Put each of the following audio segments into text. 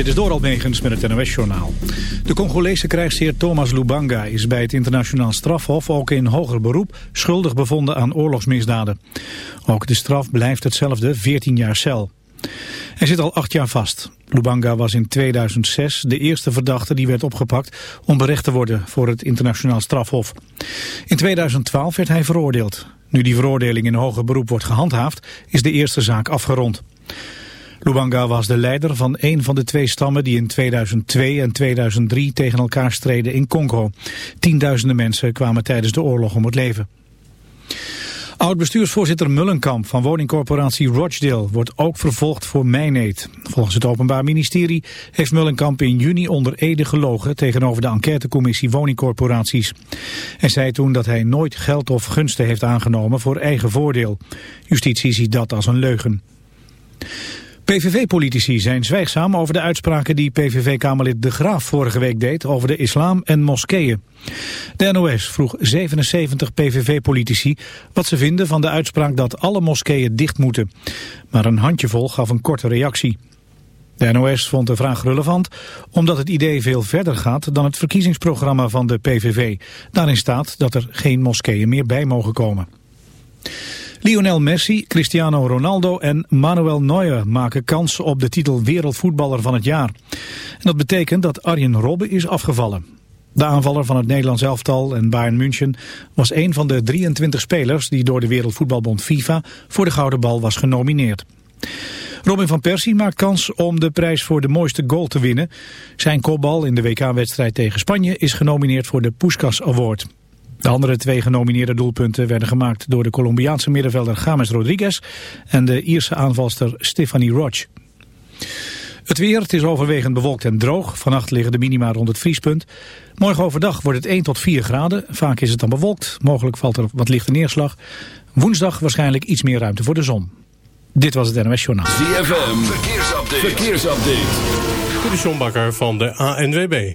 Dit is door Almegens met het NOS-journaal. De Congolese krijgsheer Thomas Lubanga is bij het internationaal strafhof ook in hoger beroep schuldig bevonden aan oorlogsmisdaden. Ook de straf blijft hetzelfde, 14 jaar cel. Hij zit al acht jaar vast. Lubanga was in 2006 de eerste verdachte die werd opgepakt om berecht te worden voor het internationaal strafhof. In 2012 werd hij veroordeeld. Nu die veroordeling in hoger beroep wordt gehandhaafd, is de eerste zaak afgerond. Lubanga was de leider van een van de twee stammen die in 2002 en 2003 tegen elkaar streden in Congo. Tienduizenden mensen kwamen tijdens de oorlog om het leven. Oud-bestuursvoorzitter Mullenkamp van woningcorporatie Rochdale wordt ook vervolgd voor mijneet. Volgens het Openbaar Ministerie heeft Mullenkamp in juni onder Ede gelogen tegenover de enquêtecommissie woningcorporaties. Hij zei toen dat hij nooit geld of gunsten heeft aangenomen voor eigen voordeel. Justitie ziet dat als een leugen. PVV-politici zijn zwijgzaam over de uitspraken die PVV-kamerlid De Graaf vorige week deed over de islam en moskeeën. De NOS vroeg 77 PVV-politici wat ze vinden van de uitspraak dat alle moskeeën dicht moeten. Maar een handjevol gaf een korte reactie. De NOS vond de vraag relevant omdat het idee veel verder gaat dan het verkiezingsprogramma van de PVV. Daarin staat dat er geen moskeeën meer bij mogen komen. Lionel Messi, Cristiano Ronaldo en Manuel Neuer maken kans op de titel wereldvoetballer van het jaar. En dat betekent dat Arjen Robben is afgevallen. De aanvaller van het Nederlands elftal en Bayern München was een van de 23 spelers die door de Wereldvoetbalbond FIFA voor de Gouden Bal was genomineerd. Robin van Persie maakt kans om de prijs voor de mooiste goal te winnen. Zijn kopbal in de WK-wedstrijd tegen Spanje is genomineerd voor de Puskas Award. De andere twee genomineerde doelpunten werden gemaakt door de Colombiaanse middenvelder James Rodriguez en de Ierse aanvalster Stephanie Roach. Het weer, het is overwegend bewolkt en droog. Vannacht liggen de minima rond het vriespunt. Morgen overdag wordt het 1 tot 4 graden. Vaak is het dan bewolkt. Mogelijk valt er wat lichte neerslag. Woensdag waarschijnlijk iets meer ruimte voor de zon. Dit was het NOS Journaal. ZFM, verkeersupdate. verkeersupdate. De van de ANWB.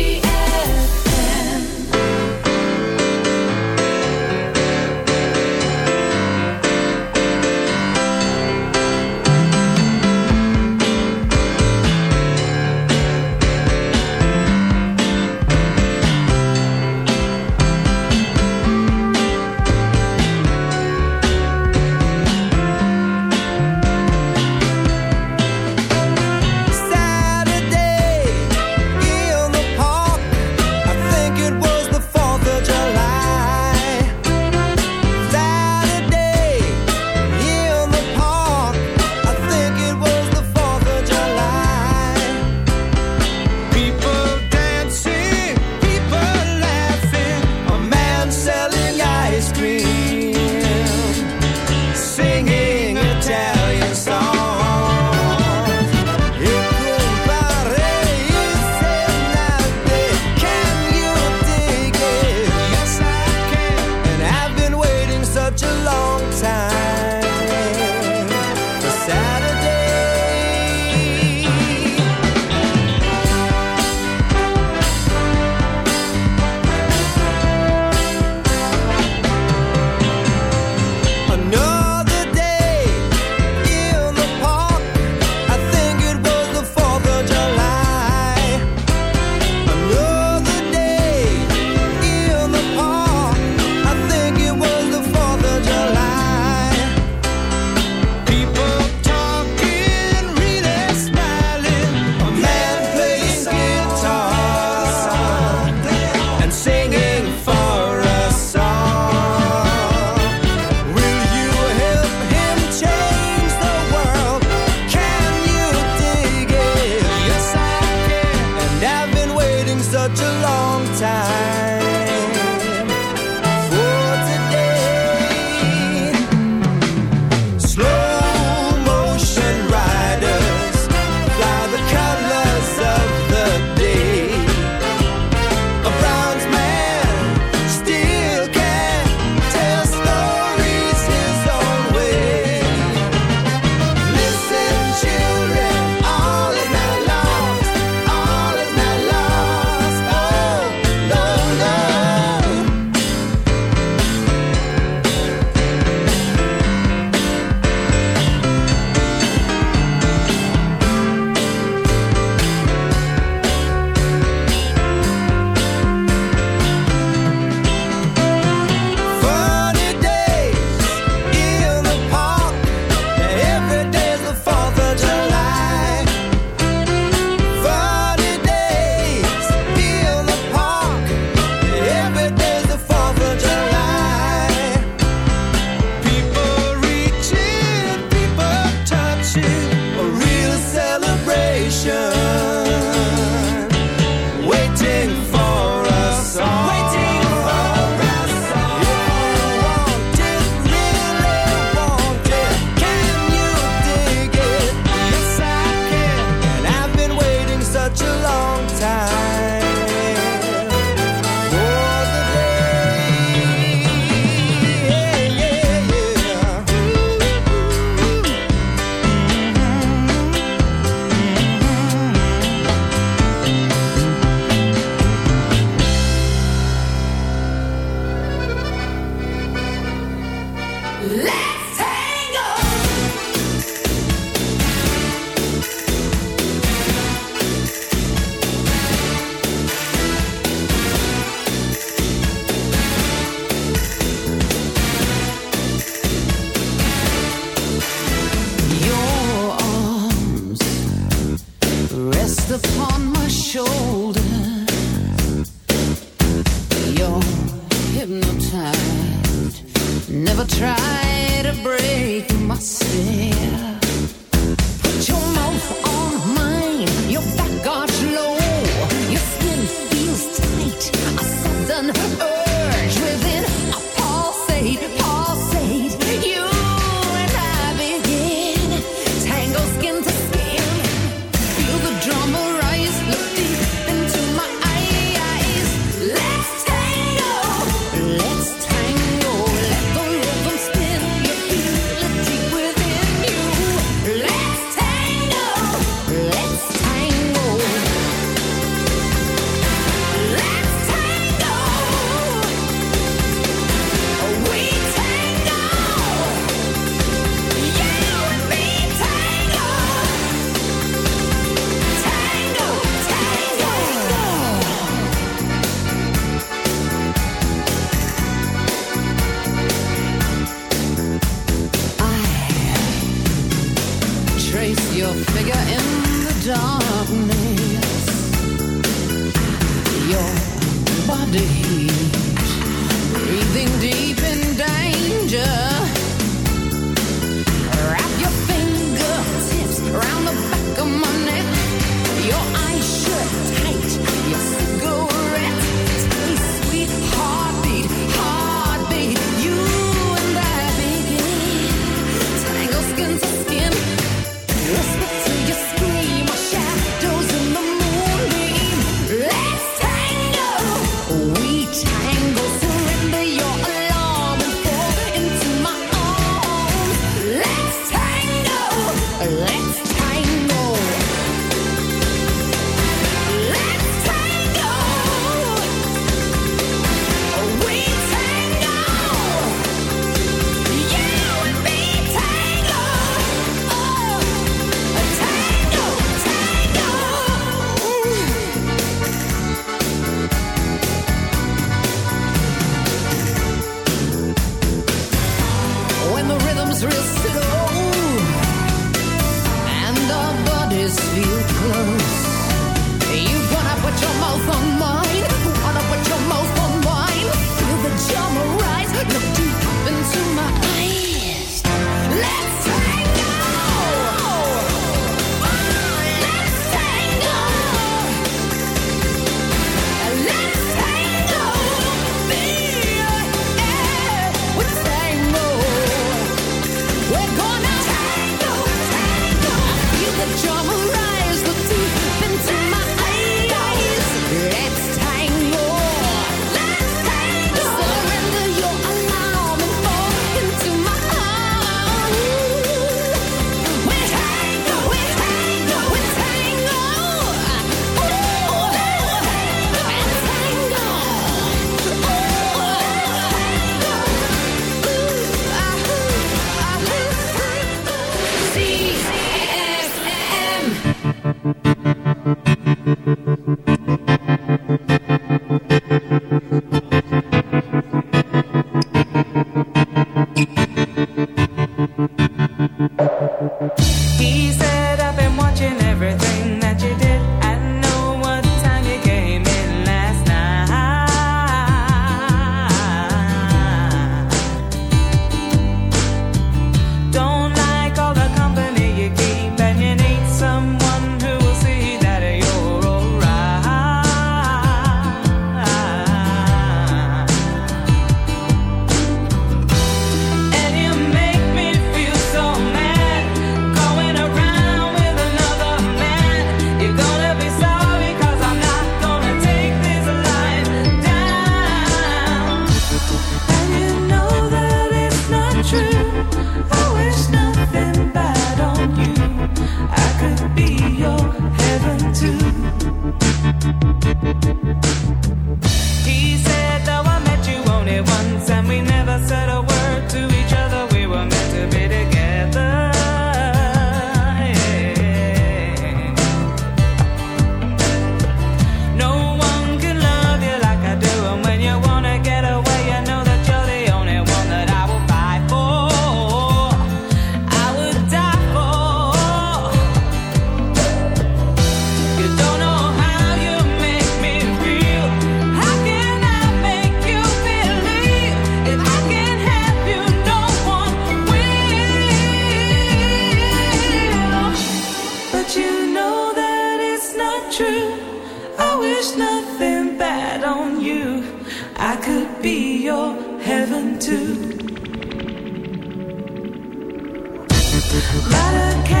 A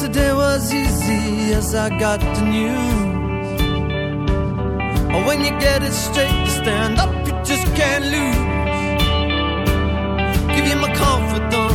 Yesterday was easy as I got the news. Or when you get it straight, you stand up, you just can't lose. Give you my confidence,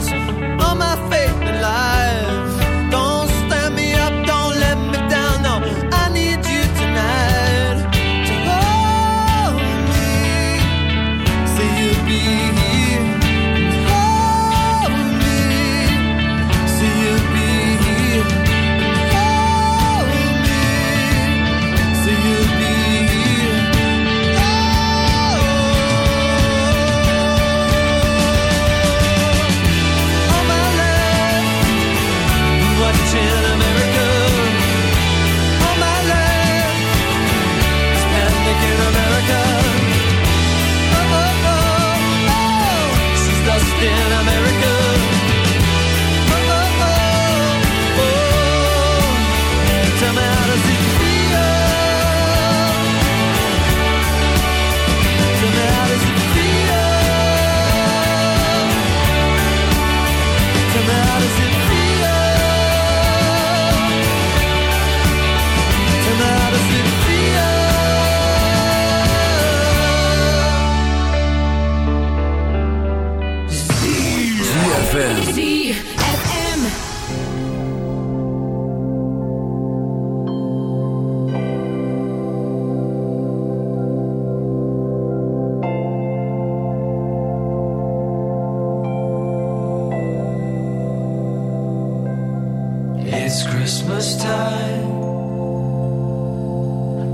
Christmas time.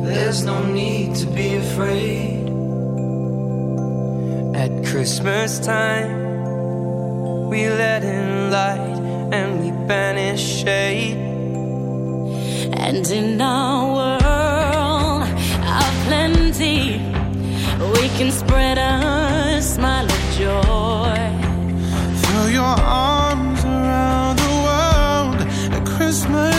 There's no need to be afraid. At Christmas time, we let in light and we banish shade. And in our world of plenty, we can spread a smile of joy. Throw your arms around the world at Christmas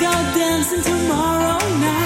go dancing tomorrow night.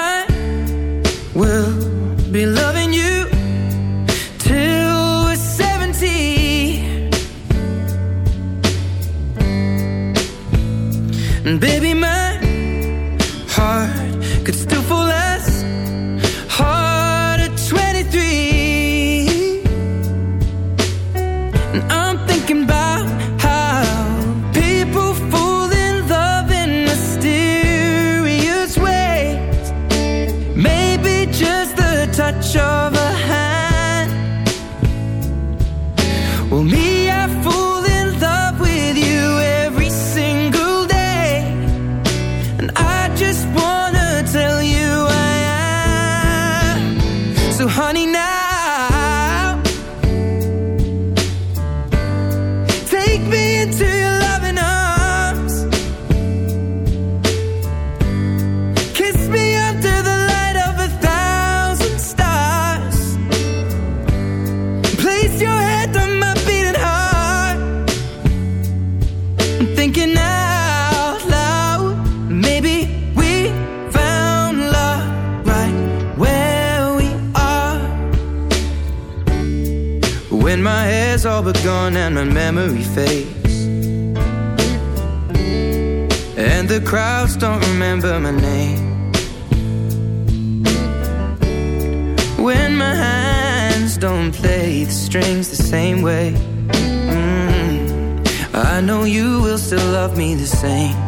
same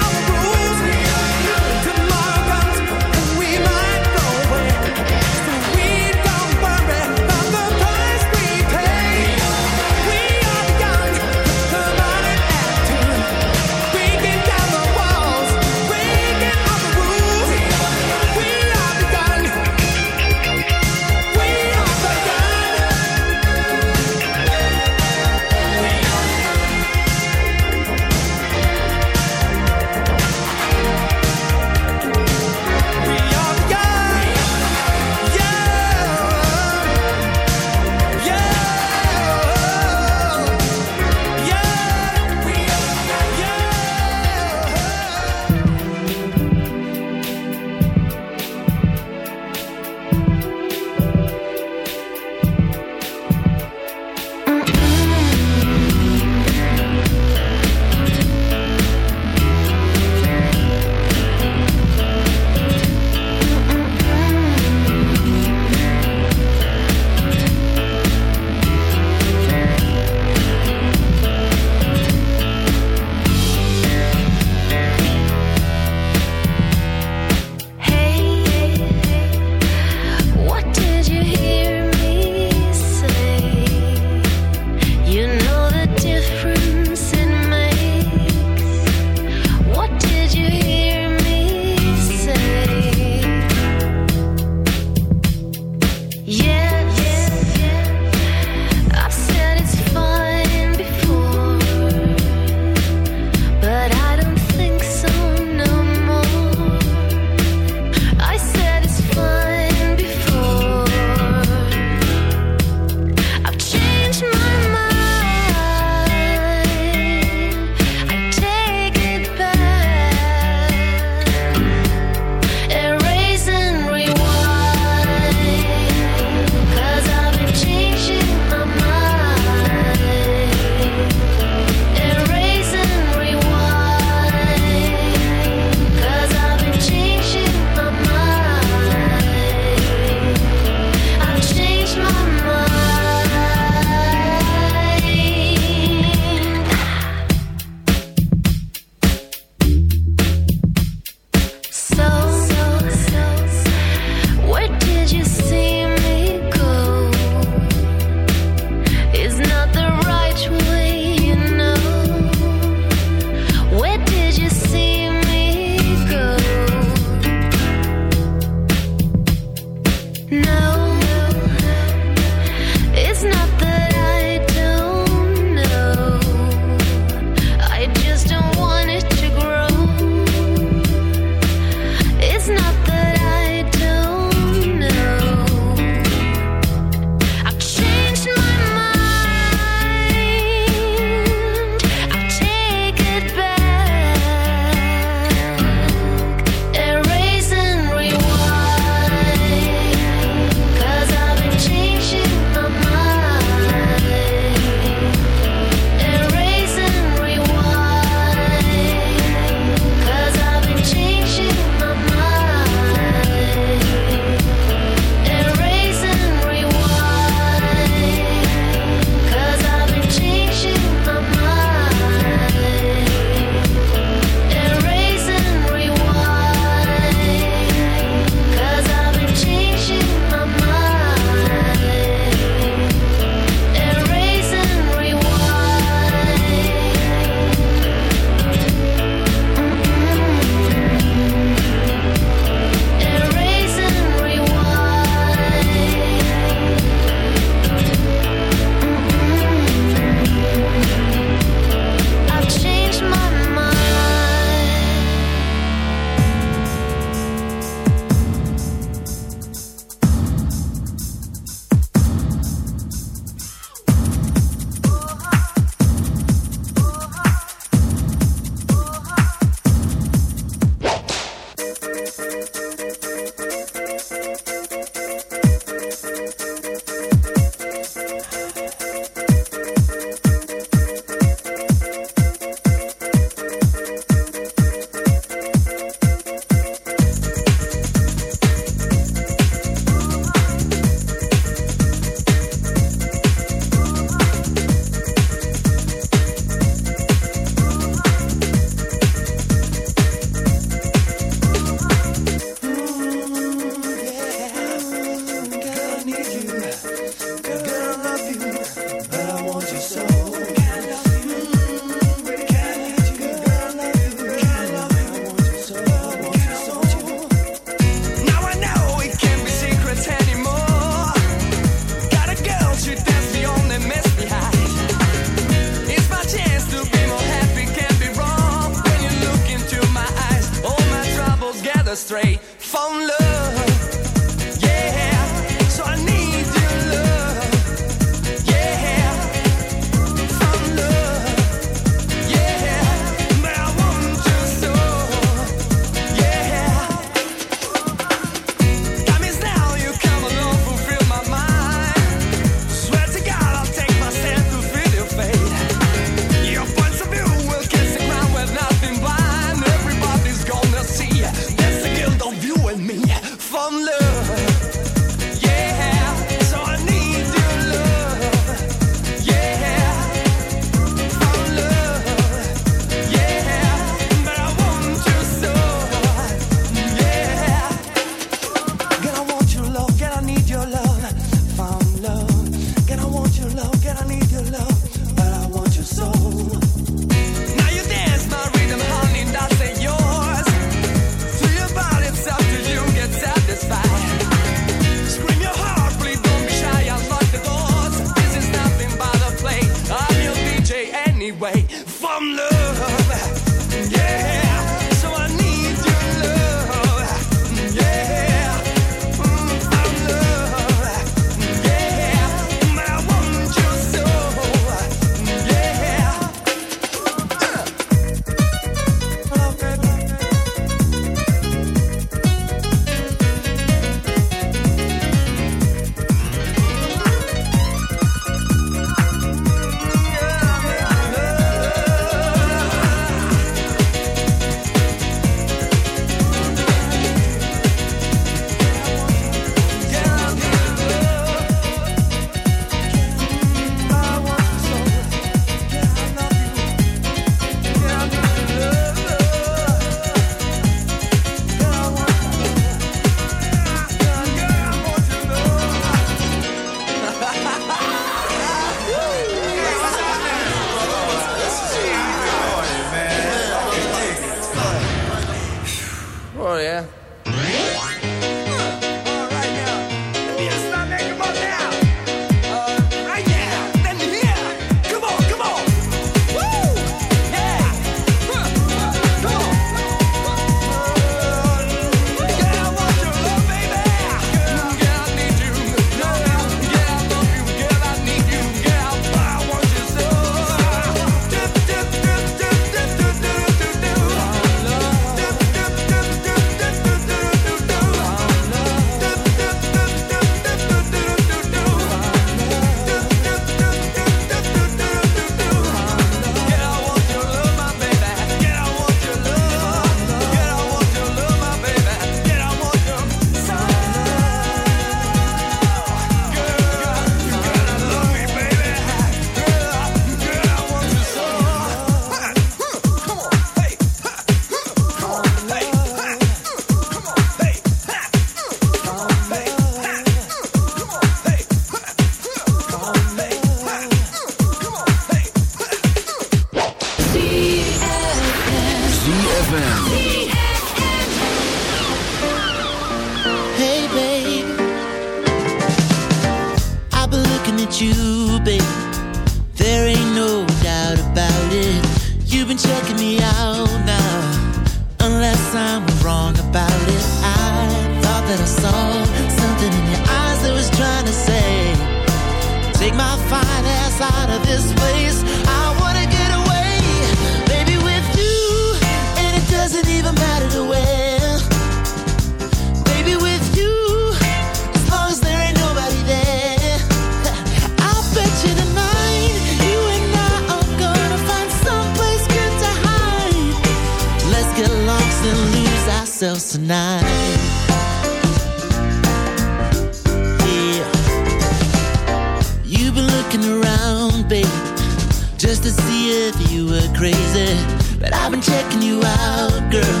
girl.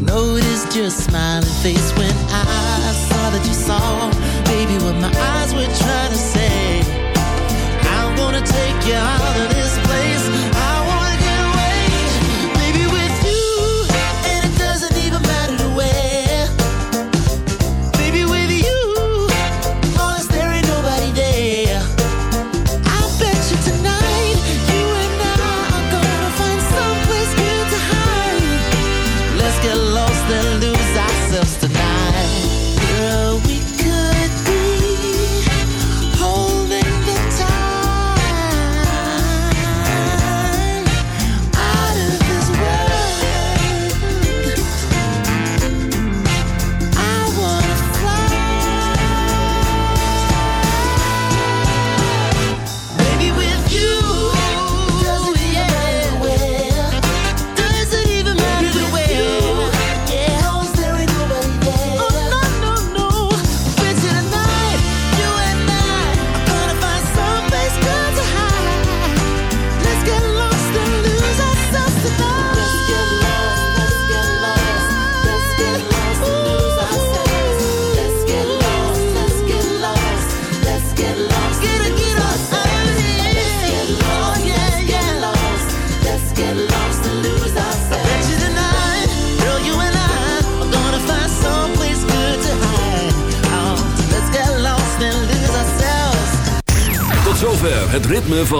Noticed your smiling face when I saw that you saw